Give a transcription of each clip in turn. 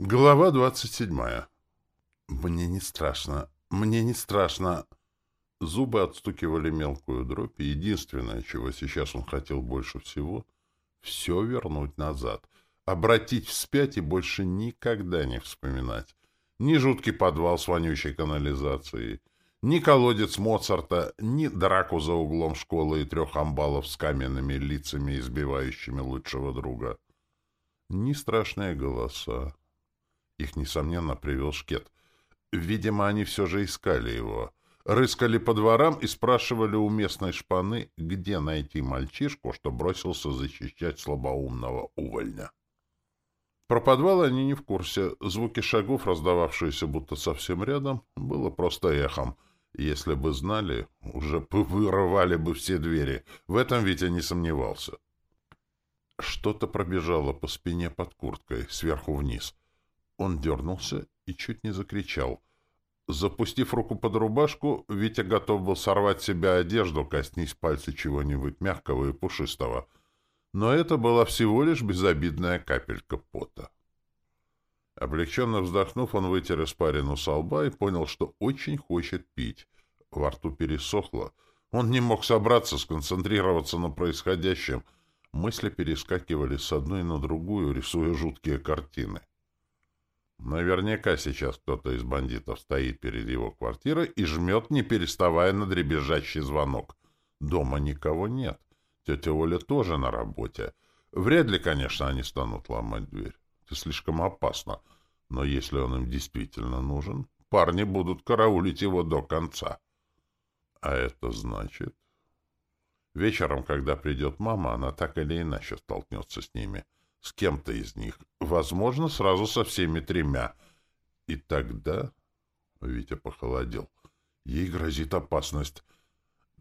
Глава двадцать седьмая. Мне не страшно. Мне не страшно. Зубы отстукивали мелкую дробь, и единственное, чего сейчас он хотел больше всего — все вернуть назад, обратить вспять и больше никогда не вспоминать. Ни жуткий подвал с вонючей канализацией, ни колодец Моцарта, ни драку за углом школы и трех амбалов с каменными лицами, избивающими лучшего друга. Ни страшные голоса, их, несомненно, привел Шкет. Видимо, они все же искали его. Рыскали по дворам и спрашивали у местной шпаны, где найти мальчишку, что бросился защищать слабоумного увольня. Про подвал они не в курсе. Звуки шагов, раздававшиеся будто совсем рядом, было просто эхом. Если бы знали, уже вырывали бы все двери. В этом Витя не сомневался. Что-то пробежало по спине под курткой, сверху вниз — он дернулся и чуть не закричал. Запустив руку под рубашку, Витя готов был сорвать себе одежду, коснись пальцы чего-нибудь мягкого и пушистого. Но это была всего лишь безобидная капелька пота. Облегченно вздохнув, он вытер испарину со лба и понял, что очень хочет пить. Во рту пересохло. Он не мог собраться, сконцентрироваться на происходящем. Мысли перескакивали с одной на другую, рисуя жуткие картины. Наверняка сейчас кто-то из бандитов стоит перед его квартирой и жмет, не переставая на дребезжащий звонок. Дома никого нет. Тетя Оля тоже на работе. Вряд ли, конечно, они станут ломать дверь. Это слишком опасно. Но если он им действительно нужен, парни будут караулить его до конца. А это значит... Вечером, когда придет мама, она так или иначе столкнется с ними — с кем-то из них, возможно, сразу со всеми тремя. И тогда... Витя похолодел. Ей грозит опасность.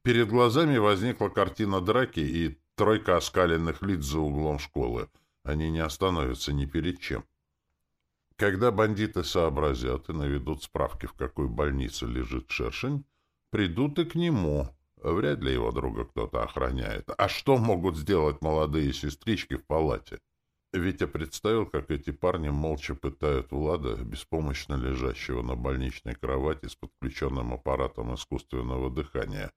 Перед глазами возникла картина драки и тройка оскаленных лиц за углом школы. Они не остановятся ни перед чем. Когда бандиты сообразят и наведут справки, в какой больнице лежит шершень, придут и к нему. Вряд ли его друга кто-то охраняет. А что могут сделать молодые сестрички в палате? Витя представил, как эти парни молча пытают Влада, беспомощно лежащего на больничной кровати с подключенным аппаратом искусственного дыхания.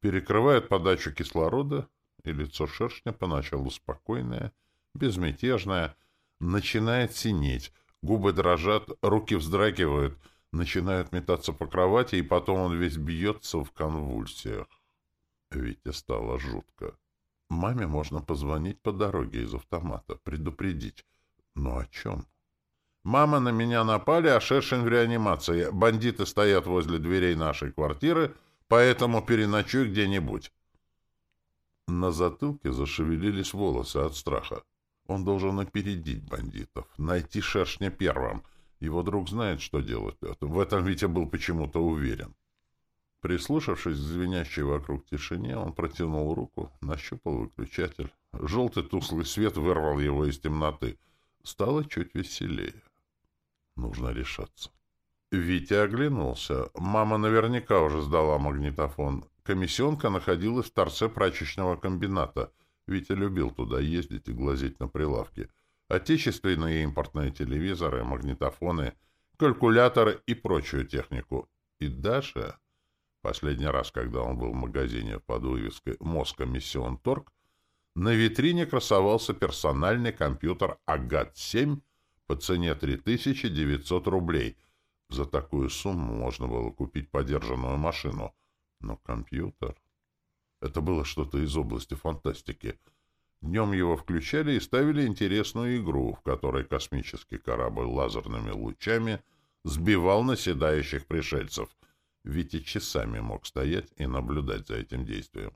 Перекрывают подачу кислорода, и лицо шершня поначалу спокойное, безмятежное, начинает синеть, губы дрожат, руки вздрагивают, начинают метаться по кровати, и потом он весь бьется в конвульсиях. Витя стало жутко. Маме можно позвонить по дороге из автомата, предупредить. Но о чем? Мама, на меня напали, а Шершин в реанимации. Бандиты стоят возле дверей нашей квартиры, поэтому переночуй где-нибудь. На затылке зашевелились волосы от страха. Он должен опередить бандитов, найти Шершня первым. Его друг знает, что делать. В этом Витя был почему-то уверен. Прислушавшись к звенящей вокруг тишине, он протянул руку, нащупал выключатель. Желтый тусклый свет вырвал его из темноты. Стало чуть веселее. Нужно решаться. Витя оглянулся. Мама наверняка уже сдала магнитофон. Комиссионка находилась в торце прачечного комбината. Витя любил туда ездить и глазеть на прилавки. Отечественные и импортные телевизоры, магнитофоны, калькуляторы и прочую технику. И даже... Последний раз, когда он был в магазине под вывеской «Моска Миссион Торг», на витрине красовался персональный компьютер «Агат-7» по цене 3900 рублей. За такую сумму можно было купить подержанную машину. Но компьютер... Это было что-то из области фантастики. Днем его включали и ставили интересную игру, в которой космический корабль лазерными лучами сбивал наседающих пришельцев — Витя часами мог стоять и наблюдать за этим действием.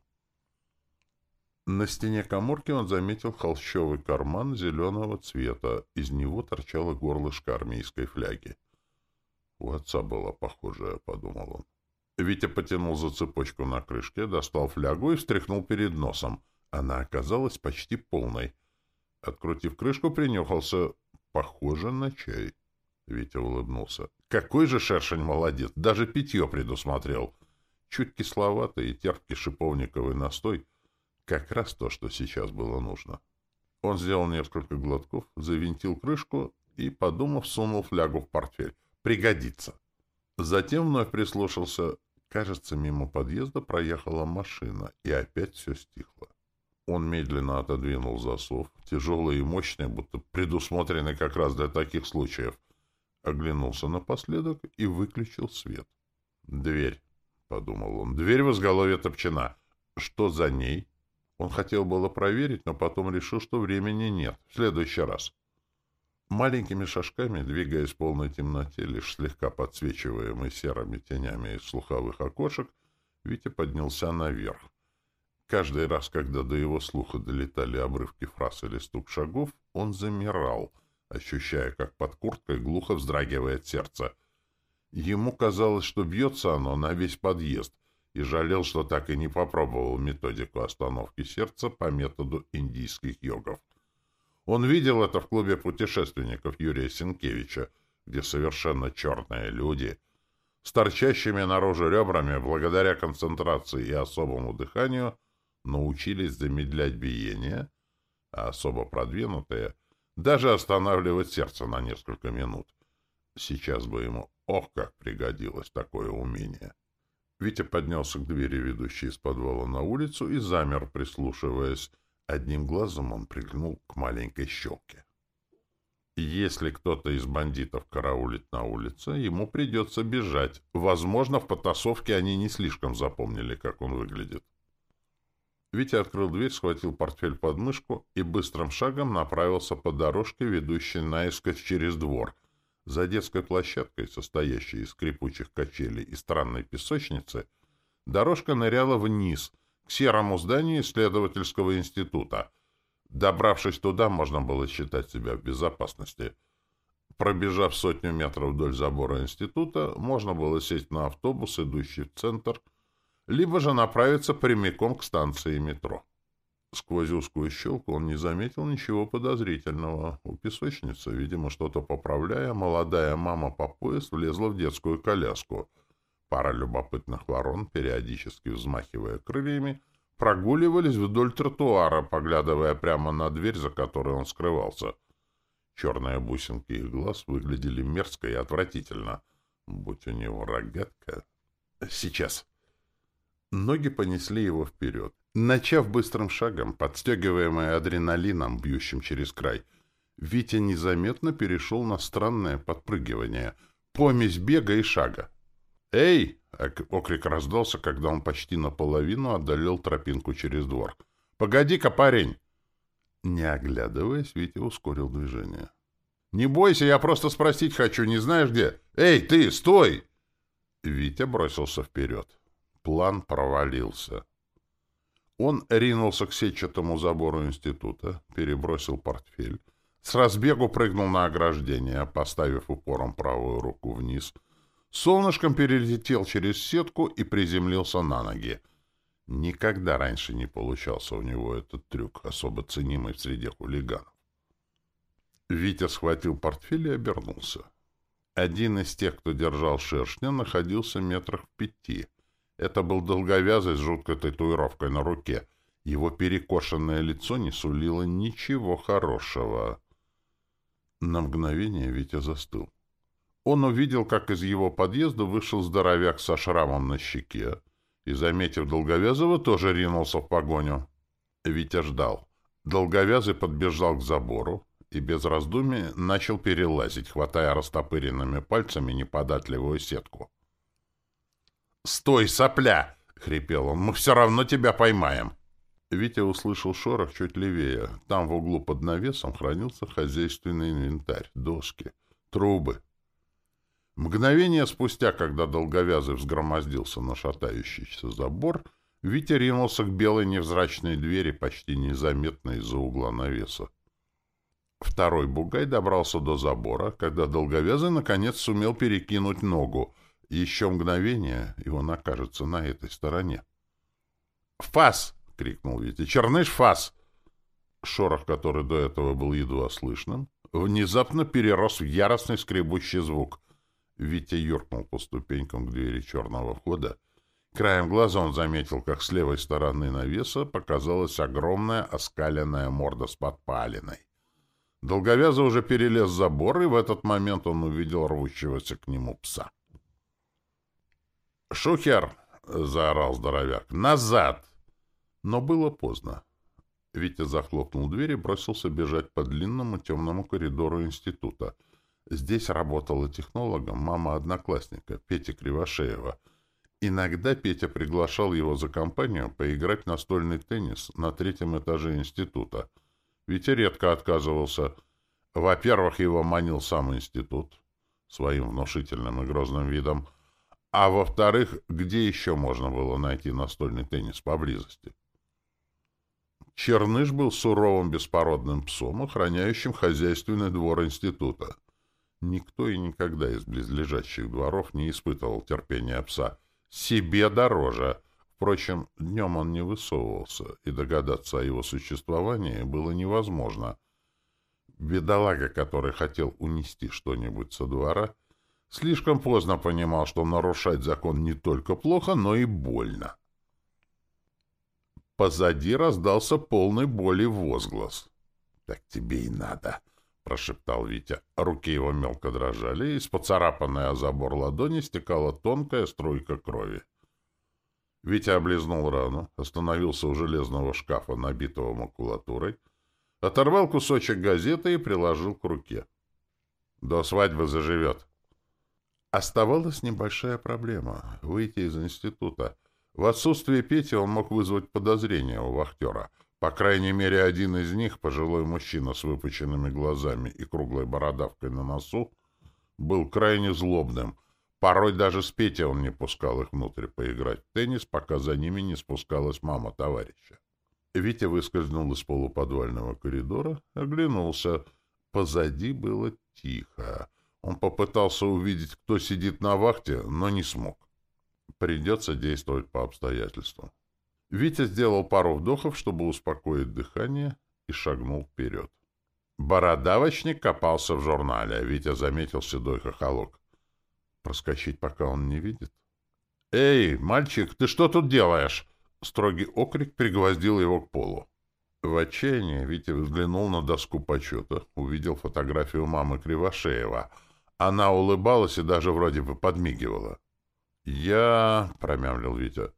На стене коморки он заметил холщовый карман зеленого цвета. Из него торчало горлышко армейской фляги. У отца была похожая, — подумал он. Витя потянул за цепочку на крышке, достал флягу и встряхнул перед носом. Она оказалась почти полной. Открутив крышку, принюхался. Похоже на чай. Витя улыбнулся. Какой же шершень молодец, даже питье предусмотрел. Чуть кисловатый и терпкий шиповниковый настой — как раз то, что сейчас было нужно. Он сделал несколько глотков, завинтил крышку и, подумав, сунул флягу в портфель. Пригодится. Затем вновь прислушался. Кажется, мимо подъезда проехала машина, и опять все стихло. Он медленно отодвинул засов, тяжелый и мощный, будто предусмотренный как раз для таких случаев. Оглянулся напоследок и выключил свет. «Дверь», — подумал он, — «дверь в изголовье топчена. Что за ней?» Он хотел было проверить, но потом решил, что времени нет. В следующий раз. Маленькими шажками, двигаясь в полной темноте, лишь слегка подсвечиваемый серыми тенями из слуховых окошек, Витя поднялся наверх. Каждый раз, когда до его слуха долетали обрывки фраз или стук шагов, он замирал, ощущая, как под курткой глухо вздрагивает сердце. Ему казалось, что бьется оно на весь подъезд, и жалел, что так и не попробовал методику остановки сердца по методу индийских йогов. Он видел это в клубе путешественников Юрия Сенкевича, где совершенно черные люди с торчащими наружу ребрами благодаря концентрации и особому дыханию научились замедлять биение, а особо продвинутые даже останавливать сердце на несколько минут. Сейчас бы ему ох, как пригодилось такое умение. Витя поднялся к двери, ведущей из подвала на улицу, и замер, прислушиваясь. Одним глазом он приглянул к маленькой щелке. Если кто-то из бандитов караулит на улице, ему придется бежать. Возможно, в потасовке они не слишком запомнили, как он выглядит. Витя открыл дверь, схватил портфель под мышку и быстрым шагом направился по дорожке, ведущей наискось через двор. За детской площадкой, состоящей из скрипучих качелей и странной песочницы, дорожка ныряла вниз, к серому зданию исследовательского института. Добравшись туда, можно было считать себя в безопасности. Пробежав сотню метров вдоль забора института, можно было сесть на автобус, идущий в центр, либо же направиться прямиком к станции метро. Сквозь узкую щелку он не заметил ничего подозрительного. У песочницы, видимо, что-то поправляя, молодая мама по пояс влезла в детскую коляску. Пара любопытных ворон, периодически взмахивая крыльями, прогуливались вдоль тротуара, поглядывая прямо на дверь, за которой он скрывался. Черные бусинки их глаз выглядели мерзко и отвратительно. Будь у него рогатка... Сейчас. Ноги понесли его вперед. Начав быстрым шагом, подстегиваемый адреналином, бьющим через край, Витя незаметно перешел на странное подпрыгивание, помесь бега и шага. «Эй!» — окрик раздался, когда он почти наполовину одолел тропинку через двор. «Погоди-ка, парень!» Не оглядываясь, Витя ускорил движение. «Не бойся, я просто спросить хочу, не знаешь где? Эй, ты, стой!» Витя бросился вперед. План провалился. Он ринулся к сетчатому забору института, перебросил портфель, с разбегу прыгнул на ограждение, поставив упором правую руку вниз, солнышком перелетел через сетку и приземлился на ноги. Никогда раньше не получался у него этот трюк, особо ценимый в среде хулиганов. Витя схватил портфель и обернулся. Один из тех, кто держал шершня, находился метрах в пяти — это был долговязый с жуткой татуировкой на руке. Его перекошенное лицо не сулило ничего хорошего. На мгновение Витя застыл. Он увидел, как из его подъезда вышел здоровяк со шрамом на щеке, и, заметив Долговязого, тоже ринулся в погоню. Витя ждал. Долговязый подбежал к забору и без раздумий начал перелазить, хватая растопыренными пальцами неподатливую сетку. «Стой, сопля!» — хрипел он. «Мы все равно тебя поймаем!» Витя услышал шорох чуть левее. Там в углу под навесом хранился хозяйственный инвентарь, доски, трубы. Мгновение спустя, когда долговязый взгромоздился на шатающийся забор, Витя ринулся к белой невзрачной двери, почти незаметной из-за угла навеса. Второй бугай добрался до забора, когда долговязый наконец сумел перекинуть ногу, еще мгновение, и он окажется на этой стороне. «Фас!» — крикнул Витя. «Черныш, фас!» Шорох, который до этого был едва слышным, внезапно перерос в яростный скребущий звук. Витя юркнул по ступенькам к двери черного входа. Краем глаза он заметил, как с левой стороны навеса показалась огромная оскаленная морда с подпалиной. Долговязый уже перелез забор, и в этот момент он увидел рвущегося к нему пса. «Шухер!» — заорал здоровяк. «Назад!» Но было поздно. Витя захлопнул дверь и бросился бежать по длинному темному коридору института. Здесь работала технологом мама одноклассника, Петя Кривошеева. Иногда Петя приглашал его за компанию поиграть в настольный теннис на третьем этаже института. Витя редко отказывался. Во-первых, его манил сам институт своим внушительным и грозным видом, а во-вторых, где еще можно было найти настольный теннис поблизости? Черныш был суровым беспородным псом, охраняющим хозяйственный двор института. Никто и никогда из близлежащих дворов не испытывал терпения пса. Себе дороже. Впрочем, днем он не высовывался, и догадаться о его существовании было невозможно. Бедолага, который хотел унести что-нибудь со двора, слишком поздно понимал, что нарушать закон не только плохо, но и больно. Позади раздался полный боли возглас. — Так тебе и надо, — прошептал Витя. Руки его мелко дрожали, и из поцарапанной о забор ладони стекала тонкая струйка крови. Витя облизнул рану, остановился у железного шкафа, набитого макулатурой, оторвал кусочек газеты и приложил к руке. До свадьбы заживет. Оставалась небольшая проблема — выйти из института — в отсутствие Пети он мог вызвать подозрения у вахтера. По крайней мере, один из них, пожилой мужчина с выпученными глазами и круглой бородавкой на носу, был крайне злобным. Порой даже с Петей он не пускал их внутрь поиграть в теннис, пока за ними не спускалась мама товарища. Витя выскользнул из полуподвального коридора, оглянулся. Позади было тихо. Он попытался увидеть, кто сидит на вахте, но не смог. Придется действовать по обстоятельствам. Витя сделал пару вдохов, чтобы успокоить дыхание, и шагнул вперед. Бородавочник копался в журнале, а Витя заметил седой хохолок. Проскочить, пока он не видит? «Эй, мальчик, ты что тут делаешь?» Строгий окрик пригвоздил его к полу. В отчаянии Витя взглянул на доску почета, увидел фотографию мамы Кривошеева. Она улыбалась и даже вроде бы подмигивала. «Я...» — промямлил Витя.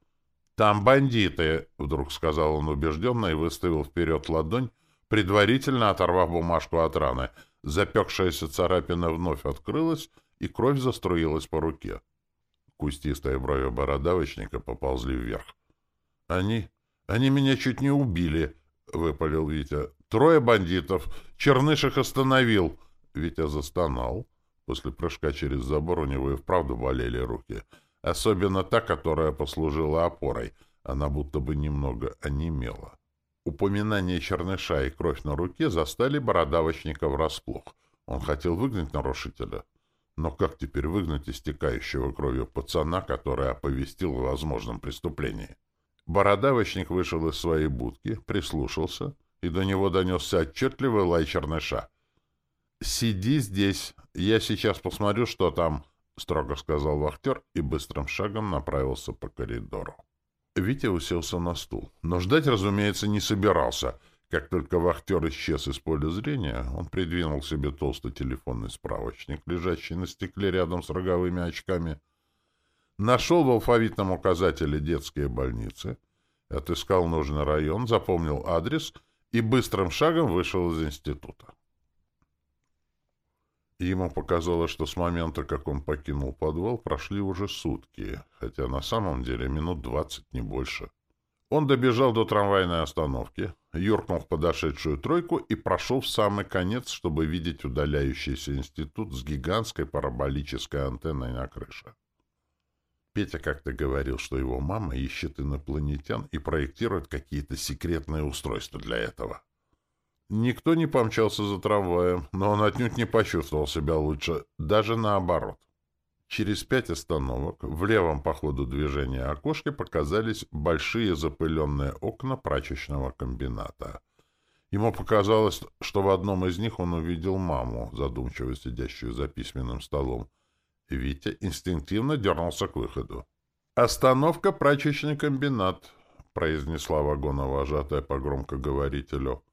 «Там бандиты!» — вдруг сказал он убежденно и выставил вперед ладонь, предварительно оторвав бумажку от раны. Запекшаяся царапина вновь открылась, и кровь заструилась по руке. Кустистые брови бородавочника поползли вверх. «Они... они меня чуть не убили!» — выпалил Витя. «Трое бандитов! Черныш их остановил!» Витя застонал. После прыжка через забор у него и вправду болели руки — Особенно та, которая послужила опорой. Она будто бы немного онемела. Упоминание черныша и кровь на руке застали бородавочника врасплох. Он хотел выгнать нарушителя. Но как теперь выгнать истекающего кровью пацана, который оповестил о возможном преступлении? Бородавочник вышел из своей будки, прислушался, и до него донесся отчетливый лай черныша. «Сиди здесь, я сейчас посмотрю, что там», — строго сказал вахтер и быстрым шагом направился по коридору. Витя уселся на стул, но ждать, разумеется, не собирался. Как только вахтер исчез из поля зрения, он придвинул себе толстый телефонный справочник, лежащий на стекле рядом с роговыми очками, нашел в алфавитном указателе детские больницы, отыскал нужный район, запомнил адрес и быстрым шагом вышел из института. Ему показалось, что с момента, как он покинул подвал, прошли уже сутки, хотя на самом деле минут двадцать, не больше. Он добежал до трамвайной остановки, юркнул в подошедшую тройку и прошел в самый конец, чтобы видеть удаляющийся институт с гигантской параболической антенной на крыше. Петя как-то говорил, что его мама ищет инопланетян и проектирует какие-то секретные устройства для этого. Никто не помчался за трамваем, но он отнюдь не почувствовал себя лучше, даже наоборот. Через пять остановок в левом по ходу движения окошке показались большие запыленные окна прачечного комбината. Ему показалось, что в одном из них он увидел маму, задумчиво сидящую за письменным столом. Витя инстинктивно дернулся к выходу. «Остановка прачечный комбинат», — произнесла вагоновожатая по громкоговорителю.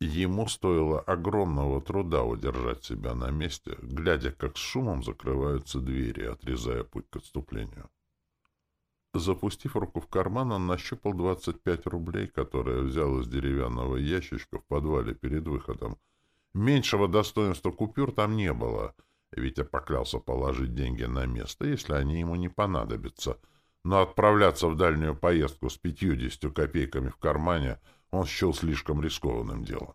Ему стоило огромного труда удержать себя на месте, глядя, как с шумом закрываются двери, отрезая путь к отступлению. Запустив руку в карман, он нащупал 25 рублей, которые взял из деревянного ящичка в подвале перед выходом. Меньшего достоинства купюр там не было. Витя поклялся положить деньги на место, если они ему не понадобятся. Но отправляться в дальнюю поездку с пятьюдесятью копейками в кармане он счел слишком рискованным делом.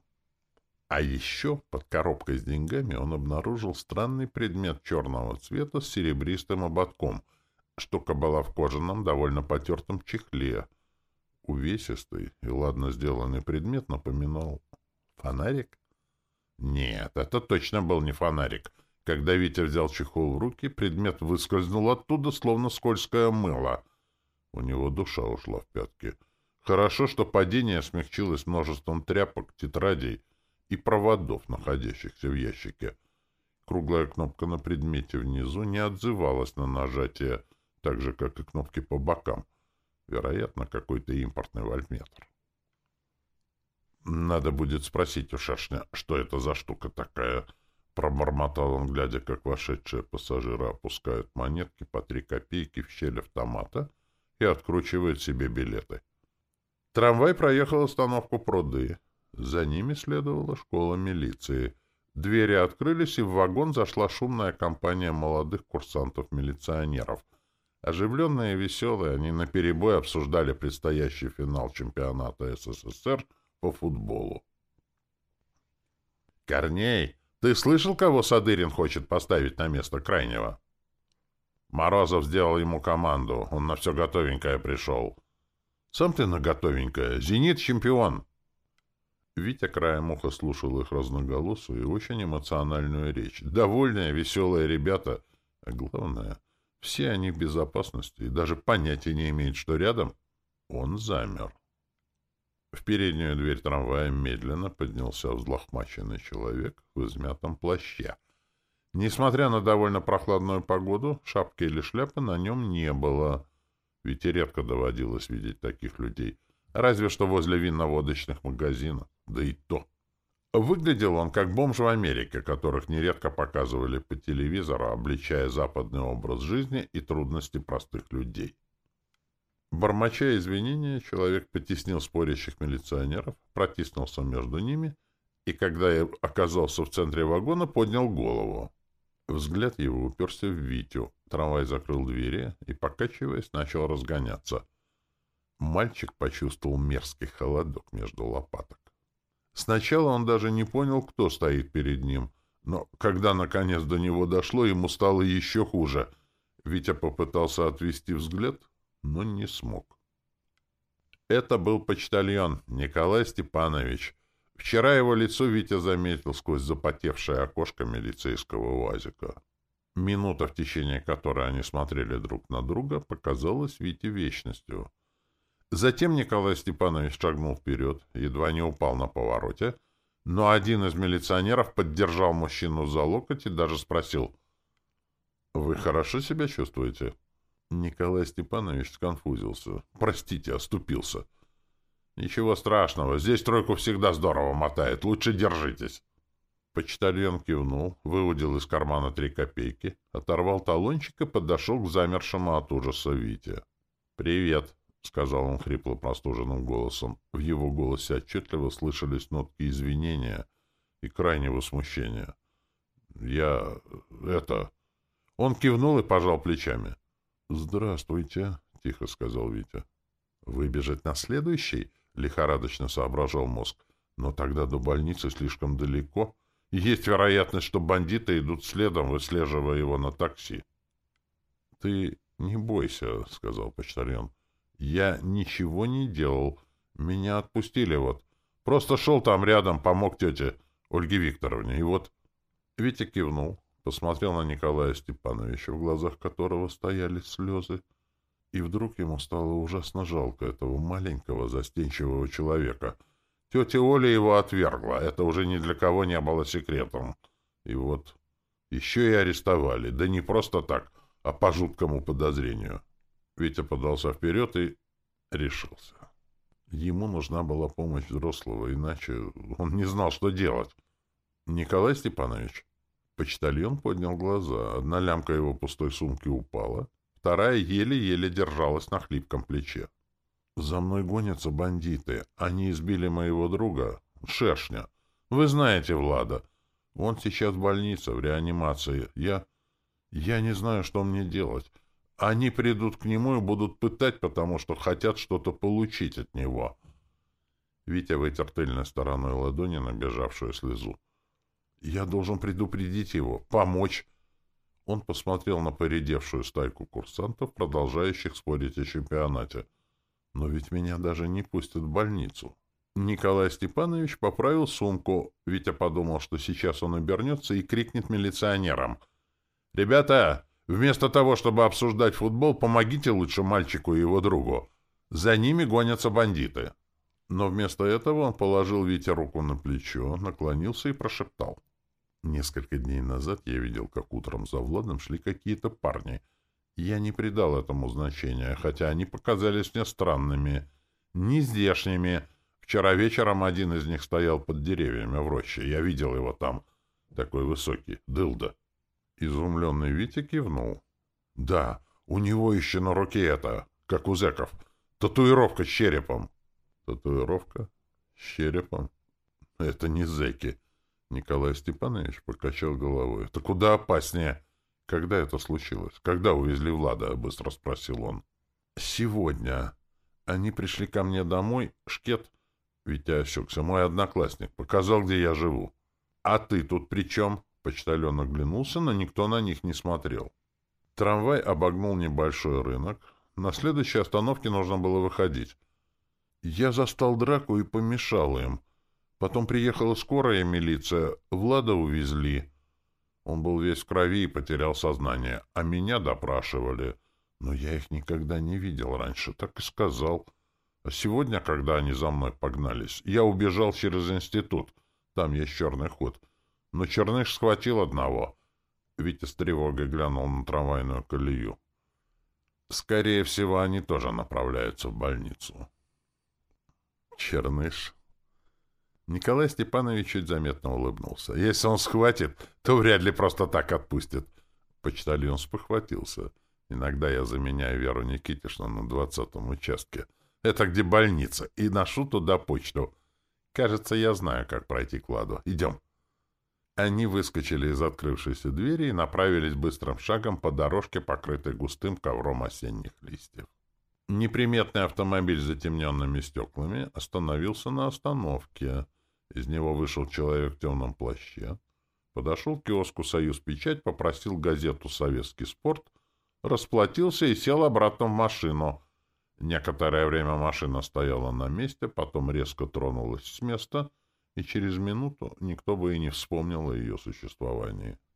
А еще под коробкой с деньгами он обнаружил странный предмет черного цвета с серебристым ободком — Штука была в кожаном, довольно потертом чехле. Увесистый и ладно сделанный предмет напоминал... Фонарик? Нет, это точно был не фонарик. Когда Витя взял чехол в руки, предмет выскользнул оттуда, словно скользкое мыло. У него душа ушла в пятки. Хорошо, что падение смягчилось множеством тряпок, тетрадей и проводов, находящихся в ящике. Круглая кнопка на предмете внизу не отзывалась на нажатие, так же, как и кнопки по бокам. Вероятно, какой-то импортный вольтметр. «Надо будет спросить у шашня, что это за штука такая?» Пробормотал он, глядя, как вошедшие пассажиры опускают монетки по три копейки в щель автомата и откручивают себе билеты. Трамвай проехал остановку пруды. За ними следовала школа милиции. Двери открылись, и в вагон зашла шумная компания молодых курсантов-милиционеров — Оживленные и веселые, они наперебой обсуждали предстоящий финал чемпионата СССР по футболу. «Корней, ты слышал, кого Садырин хочет поставить на место крайнего?» Морозов сделал ему команду. Он на все готовенькое пришел. «Сам ты на готовенькое. Зенит — чемпион!» Витя краем уха слушал их разноголосую и очень эмоциональную речь. Довольные, веселые ребята. А главное — все они в безопасности и даже понятия не имеют, что рядом. Он замер. В переднюю дверь трамвая медленно поднялся взлохмаченный человек в измятом плаще. Несмотря на довольно прохладную погоду, шапки или шляпы на нем не было. Ведь редко доводилось видеть таких людей. Разве что возле винно-водочных магазинов. Да и то. Выглядел он как бомж в Америке, которых нередко показывали по телевизору, обличая западный образ жизни и трудности простых людей. Бормоча извинения, человек потеснил спорящих милиционеров, протиснулся между ними и, когда оказался в центре вагона, поднял голову. Взгляд его уперся в Витю. Трамвай закрыл двери и, покачиваясь, начал разгоняться. Мальчик почувствовал мерзкий холодок между лопаток. Сначала он даже не понял, кто стоит перед ним. Но когда наконец до него дошло, ему стало еще хуже. Витя попытался отвести взгляд, но не смог. Это был почтальон Николай Степанович. Вчера его лицо Витя заметил сквозь запотевшее окошко милицейского УАЗика. Минута, в течение которой они смотрели друг на друга, показалась Вите вечностью — Затем Николай Степанович шагнул вперед, едва не упал на повороте, но один из милиционеров поддержал мужчину за локоть и даже спросил, «Вы хорошо себя чувствуете?» Николай Степанович сконфузился. «Простите, оступился». «Ничего страшного, здесь тройку всегда здорово мотает, лучше держитесь». Почтальон кивнул, выудил из кармана три копейки, оторвал талончик и подошел к замершему от ужаса Вите. «Привет», — сказал он хрипло простуженным голосом. В его голосе отчетливо слышались нотки извинения и крайнего смущения. «Я... это...» Он кивнул и пожал плечами. «Здравствуйте», — тихо сказал Витя. «Выбежать на следующий?» — лихорадочно соображал мозг. «Но тогда до больницы слишком далеко, есть вероятность, что бандиты идут следом, выслеживая его на такси». «Ты не бойся», — сказал почтальон. Я ничего не делал. Меня отпустили вот. Просто шел там рядом, помог тете Ольге Викторовне. И вот... Витя кивнул, посмотрел на Николая Степановича, в глазах которого стояли слезы. И вдруг ему стало ужасно жалко этого маленького застенчивого человека. Тетя Оля его отвергла. Это уже ни для кого не было секретом. И вот еще и арестовали. Да не просто так, а по жуткому подозрению. Витя подался вперед и решился. Ему нужна была помощь взрослого, иначе он не знал, что делать. «Николай Степанович?» Почтальон поднял глаза. Одна лямка его пустой сумки упала, вторая еле-еле держалась на хлипком плече. «За мной гонятся бандиты. Они избили моего друга, Шершня. Вы знаете Влада. Он сейчас в больнице, в реанимации. Я... я не знаю, что мне делать. Они придут к нему и будут пытать, потому что хотят что-то получить от него». Витя вытер тыльной стороной ладони набежавшую слезу. «Я должен предупредить его, помочь». Он посмотрел на поредевшую стайку курсантов, продолжающих спорить о чемпионате. «Но ведь меня даже не пустят в больницу». Николай Степанович поправил сумку. Витя подумал, что сейчас он обернется и крикнет милиционерам. «Ребята, вместо того, чтобы обсуждать футбол, помогите лучше мальчику и его другу. За ними гонятся бандиты». Но вместо этого он положил Вите руку на плечо, наклонился и прошептал. Несколько дней назад я видел, как утром за Владом шли какие-то парни. Я не придал этому значения, хотя они показались мне странными, нездешними, Вчера вечером один из них стоял под деревьями в роще. Я видел его там. Такой высокий. Дылда. Изумленный Витя кивнул. Да, у него еще на руке это, как у зэков. Татуировка с черепом. Татуировка с черепом? Это не зэки. Николай Степанович покачал головой. Это куда опаснее. Когда это случилось? Когда увезли Влада? Быстро спросил он. Сегодня. Они пришли ко мне домой. Шкет Витя осекся. Мой одноклассник показал, где я живу. А ты тут при чем? Почтальон оглянулся, но никто на них не смотрел. Трамвай обогнул небольшой рынок. На следующей остановке нужно было выходить. Я застал драку и помешал им. Потом приехала скорая милиция. Влада увезли. Он был весь в крови и потерял сознание. А меня допрашивали. Но я их никогда не видел раньше. Так и сказал. — а сегодня, когда они за мной погнались, я убежал через институт. Там есть черный ход. Но Черныш схватил одного. Витя с тревогой глянул на трамвайную колею. Скорее всего, они тоже направляются в больницу. Черныш. Николай Степанович чуть заметно улыбнулся. Если он схватит, то вряд ли просто так отпустит. Почтальон спохватился. Иногда я заменяю Веру Никитишну на двадцатом участке — это где больница. И ношу туда почту. Кажется, я знаю, как пройти к Ладу. Идем. Они выскочили из открывшейся двери и направились быстрым шагом по дорожке, покрытой густым ковром осенних листьев. Неприметный автомобиль с затемненными стеклами остановился на остановке. Из него вышел человек в темном плаще. Подошел к киоску «Союз Печать», попросил газету «Советский спорт», расплатился и сел обратно в машину — Некоторое время машина стояла на месте, потом резко тронулась с места, и через минуту никто бы и не вспомнил о ее существовании.